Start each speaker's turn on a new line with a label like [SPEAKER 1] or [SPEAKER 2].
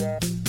[SPEAKER 1] Yeah.